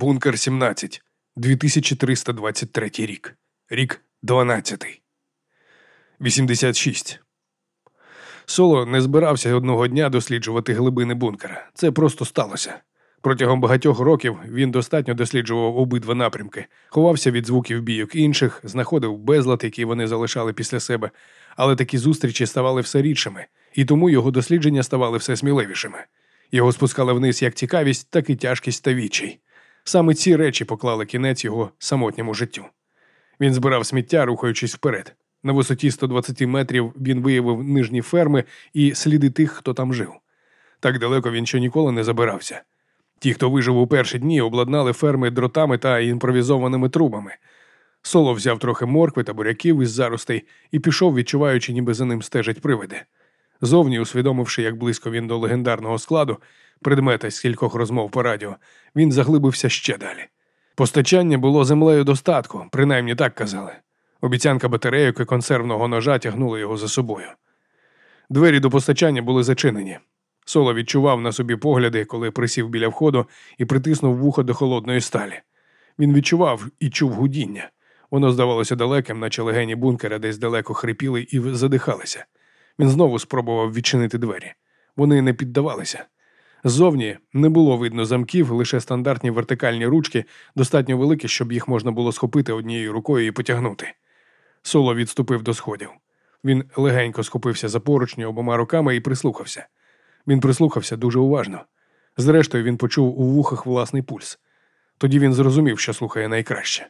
Бункер 17, 2323 рік. Рік 12. 86. Соло не збирався одного дня досліджувати глибини бункера. Це просто сталося. Протягом багатьох років він достатньо досліджував обидва напрямки, ховався від звуків бійок інших, знаходив безлад, який вони залишали після себе, але такі зустрічі ставали все рідшими, і тому його дослідження ставали все сміливішими. Його спускали вниз як цікавість, так і тяжкість та відчай. Саме ці речі поклали кінець його самотньому життю. Він збирав сміття, рухаючись вперед. На висоті 120 метрів він виявив нижні ферми і сліди тих, хто там жив. Так далеко він ще ніколи не забирався. Ті, хто вижив у перші дні, обладнали ферми дротами та імпровізованими трубами. Соло взяв трохи моркви та буряків із заростей і пішов, відчуваючи, ніби за ним стежать привиди. Зовні, усвідомивши, як близько він до легендарного складу, предмета з кількох розмов по радіо, він заглибився ще далі. Постачання було землею достатку, принаймні так казали. Обіцянка батарейок і консервного ножа тягнули його за собою. Двері до постачання були зачинені. Соло відчував на собі погляди, коли присів біля входу і притиснув вухо до холодної сталі. Він відчував і чув гудіння. Воно здавалося далеким, наче легені бункера десь далеко хрипіли і задихалися. Він знову спробував відчинити двері. Вони не піддавалися. Ззовні не було видно замків, лише стандартні вертикальні ручки, достатньо великі, щоб їх можна було схопити однією рукою і потягнути. Соло відступив до сходів. Він легенько схопився за поручні обома руками і прислухався. Він прислухався дуже уважно. Зрештою, він почув у вухах власний пульс. Тоді він зрозумів, що слухає найкраще.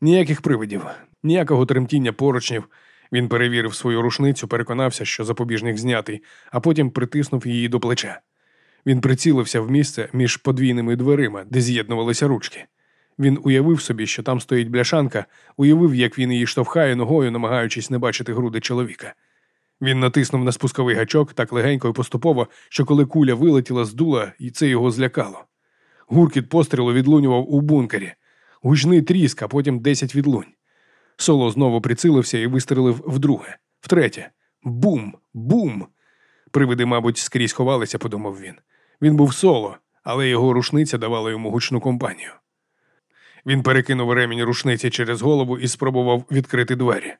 Ніяких привидів, ніякого тремтіння поручнів. Він перевірив свою рушницю, переконався, що запобіжник знятий, а потім притиснув її до плеча. Він прицілився в місце між подвійними дверима, де з'єднувалися ручки. Він уявив собі, що там стоїть бляшанка, уявив, як він її штовхає ногою, намагаючись не бачити груди чоловіка. Він натиснув на спусковий гачок так легенько і поступово, що коли куля вилетіла з дула, і це його злякало. Гуркіт пострілу відлунював у бункері, гучний тріск, а потім десять відлунь. Соло знову прицилився і вистрелив вдруге, втретє. Бум! Бум! Привиди, мабуть, скрізь ховалися, подумав він. Він був соло, але його рушниця давала йому гучну компанію. Він перекинув ремінь рушниці через голову і спробував відкрити двері.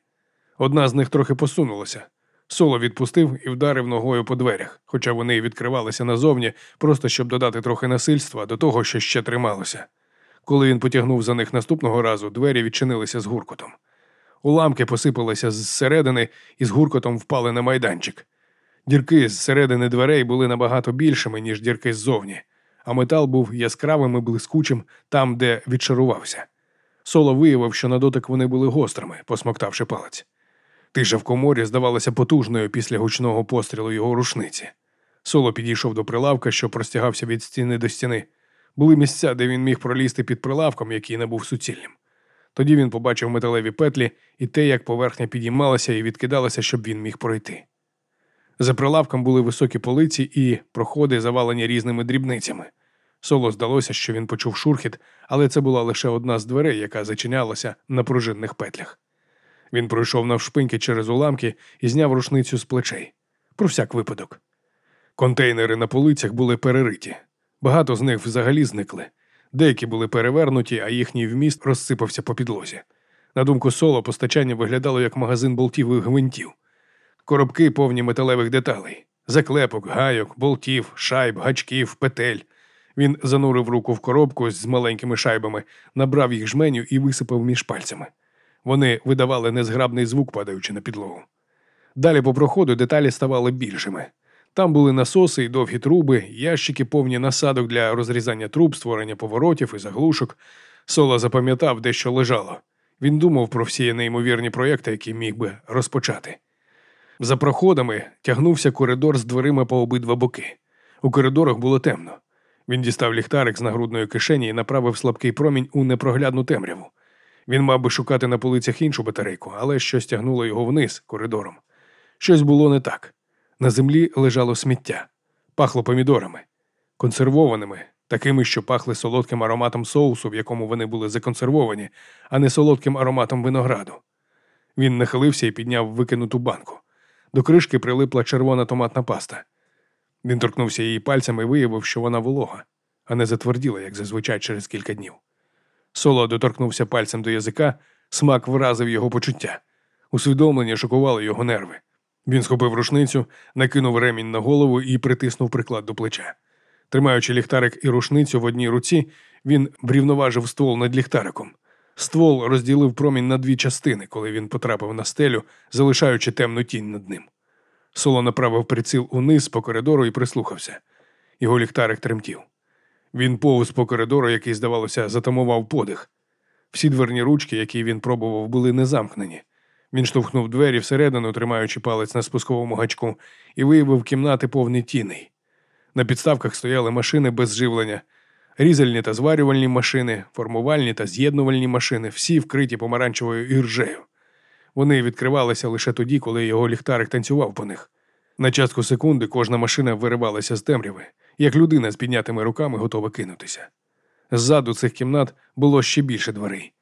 Одна з них трохи посунулася. Соло відпустив і вдарив ногою по дверях, хоча вони й відкривалися назовні, просто щоб додати трохи насильства до того, що ще трималося. Коли він потягнув за них наступного разу, двері відчинилися з гуркотом. Уламки посипалися зсередини і з гуркотом впали на майданчик. Дірки зсередини дверей були набагато більшими, ніж дірки ззовні, а метал був яскравим і блискучим там, де відшарувався. Соло виявив, що на дотик вони були гострими, посмоктавши палець. Тиша в коморі здавалася потужною після гучного пострілу його рушниці. Соло підійшов до прилавка, що простягався від стіни до стіни. Були місця, де він міг пролізти під прилавком, який не був суцільним. Тоді він побачив металеві петлі і те, як поверхня підіймалася і відкидалася, щоб він міг пройти. За прилавком були високі полиці і проходи, завалені різними дрібницями. Соло здалося, що він почув шурхіт, але це була лише одна з дверей, яка зачинялася на пружинних петлях. Він пройшов навшпиньки через уламки і зняв рушницю з плечей. Про всяк випадок. Контейнери на полицях були перериті. Багато з них взагалі зникли. Деякі були перевернуті, а їхній вміст розсипався по підлозі. На думку соло, постачання виглядало як магазин болтів і гвинтів. Коробки повні металевих деталей, заклепок, гайок, болтів, шайб, гачків, петель. Він занурив руку в коробку з маленькими шайбами, набрав їх жменю і висипав між пальцями. Вони видавали незграбний звук, падаючи на підлогу. Далі по проходу деталі ставали більшими. Там були насоси і довгі труби, ящики повні насадок для розрізання труб, створення поворотів і заглушок. Соло запам'ятав, де що лежало. Він думав про всі неймовірні проєкти, які міг би розпочати. За проходами тягнувся коридор з дверима по обидва боки. У коридорах було темно. Він дістав ліхтарик з нагрудної кишені і направив слабкий промінь у непроглядну темряву. Він мав би шукати на полицях іншу батарейку, але щось тягнуло його вниз коридором. Щось було не так. На землі лежало сміття, пахло помідорами, консервованими, такими, що пахли солодким ароматом соусу, в якому вони були законсервовані, а не солодким ароматом винограду. Він нахилився і підняв викинуту банку. До кришки прилипла червона томатна паста. Він торкнувся її пальцями і виявив, що вона волога. а не затверділа, як зазвичай через кілька днів. Соло доторкнувся пальцем до язика, смак вразив його почуття. Усвідомлення шокувало його нерви. Він схопив рушницю, накинув ремінь на голову і притиснув приклад до плеча. Тримаючи ліхтарик і рушницю в одній руці, він врівноважив ствол над ліхтариком. Ствол розділив промінь на дві частини, коли він потрапив на стелю, залишаючи темну тінь над ним. Соло направив приціл униз по коридору і прислухався. Його ліхтарик тремтів. Він повз по коридору, який, здавалося, затамував подих. Всі дверні ручки, які він пробував, були не замкнені. Він штовхнув двері всередину, тримаючи палець на спусковому гачку, і виявив кімнати повні тіней. На підставках стояли машини без живлення, різальні та зварювальні машини, формувальні та з'єднувальні машини, всі вкриті помаранчевою іржею. Вони відкривалися лише тоді, коли його ліхтарик танцював по них. На частку секунди кожна машина виривалася з темряви, як людина з піднятими руками готова кинутися. Ззаду цих кімнат було ще більше дверей,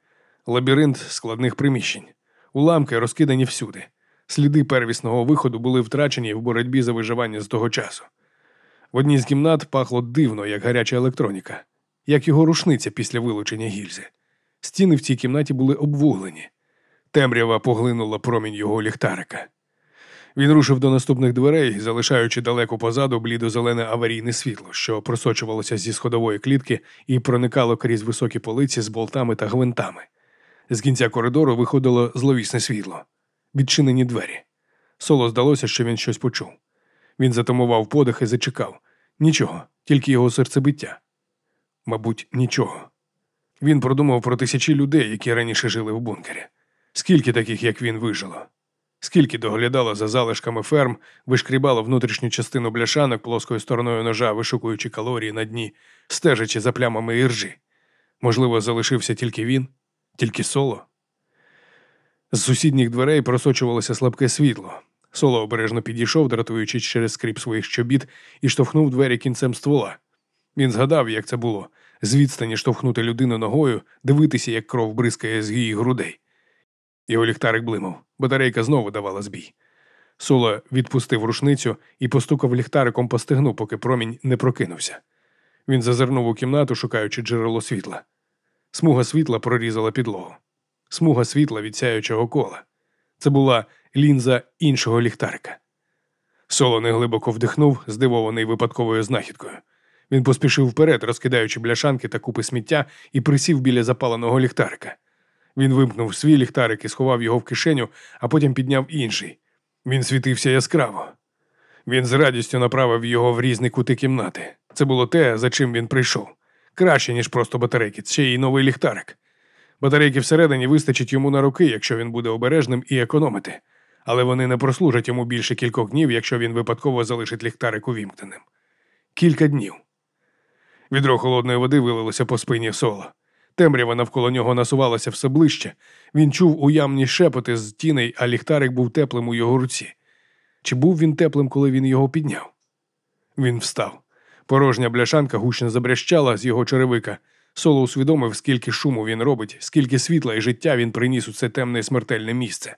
лабіринт складних приміщень, уламки розкидані всюди. Сліди первісного виходу були втрачені в боротьбі за виживання з того часу. В одній з кімнат пахло дивно, як гаряча електроніка, як його рушниця після вилучення гільзи. Стіни в цій кімнаті були обвуглені. Темрява поглинула промінь його ліхтарика. Він рушив до наступних дверей, залишаючи далеко позаду блідо-зелене аварійне світло, що просочувалося зі сходової клітки і проникало крізь високі полиці з болтами та гвинтами. З кінця коридору виходило зловісне світло, відчинені двері. Соло здалося, що він щось почув. Він затамував подих і зачекав. Нічого, тільки його серцебиття. Мабуть, нічого. Він продумав про тисячі людей, які раніше жили в бункері. Скільки таких, як він, вижило? Скільки доглядало за залишками ферм, вишкрібало внутрішню частину бляшанок плоскою стороною ножа, вишукуючи калорії на дні, стежачи за плямами іржі. Можливо, залишився тільки він, тільки соло. З сусідніх дверей просочувалося слабке світло. Соло обережно підійшов, дратуючись через скріп своїх чобіт, і штовхнув двері кінцем ствола. Він згадав, як це було з відстані штовхнути людину ногою, дивитися, як кров бризкає з її грудей. Його ліхтарик блимав, батарейка знову давала збій. Соло відпустив рушницю і постукав ліхтариком по стегну, поки промінь не прокинувся. Він зазирнув у кімнату, шукаючи джерело світла. Смуга світла прорізала підлогу. Смуга світла від сяючого кола. Це була лінза іншого ліхтарика. Соло неглибоко вдихнув, здивований випадковою знахідкою. Він поспішив вперед, розкидаючи бляшанки та купи сміття, і присів біля запаленого ліхтарика. Він вимкнув свій ліхтарик і сховав його в кишеню, а потім підняв інший. Він світився яскраво. Він з радістю направив його в різні кути кімнати. Це було те, за чим він прийшов. Краще, ніж просто батарейки, ще й новий ліхтарик. Батарейки всередині вистачить йому на руки, якщо він буде обережним і економити, але вони не прослужать йому більше кількох днів, якщо він випадково залишить ліхтарик увімкненим. Кілька днів. Відро холодної води вилилося по спині сола. Темрява навколо нього насувалася все ближче. Він чув уямні шепоти з тіней, а ліхтарик був теплим у його руці. Чи був він теплим, коли він його підняв? Він встав. Порожня бляшанка гучно забрящала з його черевика. Соло усвідомив, скільки шуму він робить, скільки світла і життя він приніс у це темне смертельне місце.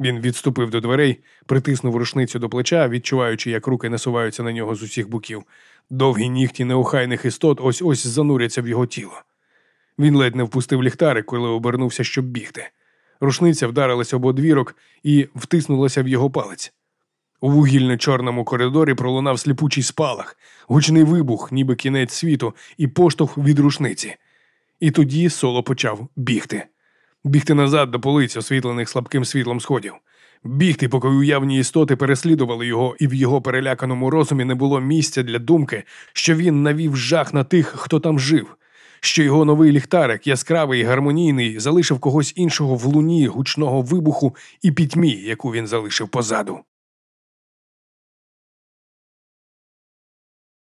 Він відступив до дверей, притиснув рушницю до плеча, відчуваючи, як руки насуваються на нього з усіх боків. Довгі нігті неохайних істот ось ось зануряться в його тіло. Він ледь не впустив ліхтарик, коли обернувся, щоб бігти. Рушниця вдарилася об одвірок і втиснулася в його палець. У вугільно-чорному коридорі пролунав сліпучий спалах, гучний вибух, ніби кінець світу, і поштовх від рушниці. І тоді соло почав бігти. Бігти назад до полиць, освітлених слабким світлом сходів. Бігти, поки уявні істоти переслідували його, і в його переляканому розумі не було місця для думки, що він навів жах на тих, хто там жив, що його новий ліхтарик, яскравий і гармонійний, залишив когось іншого в луні гучного вибуху і пітьмі, яку він залишив позаду.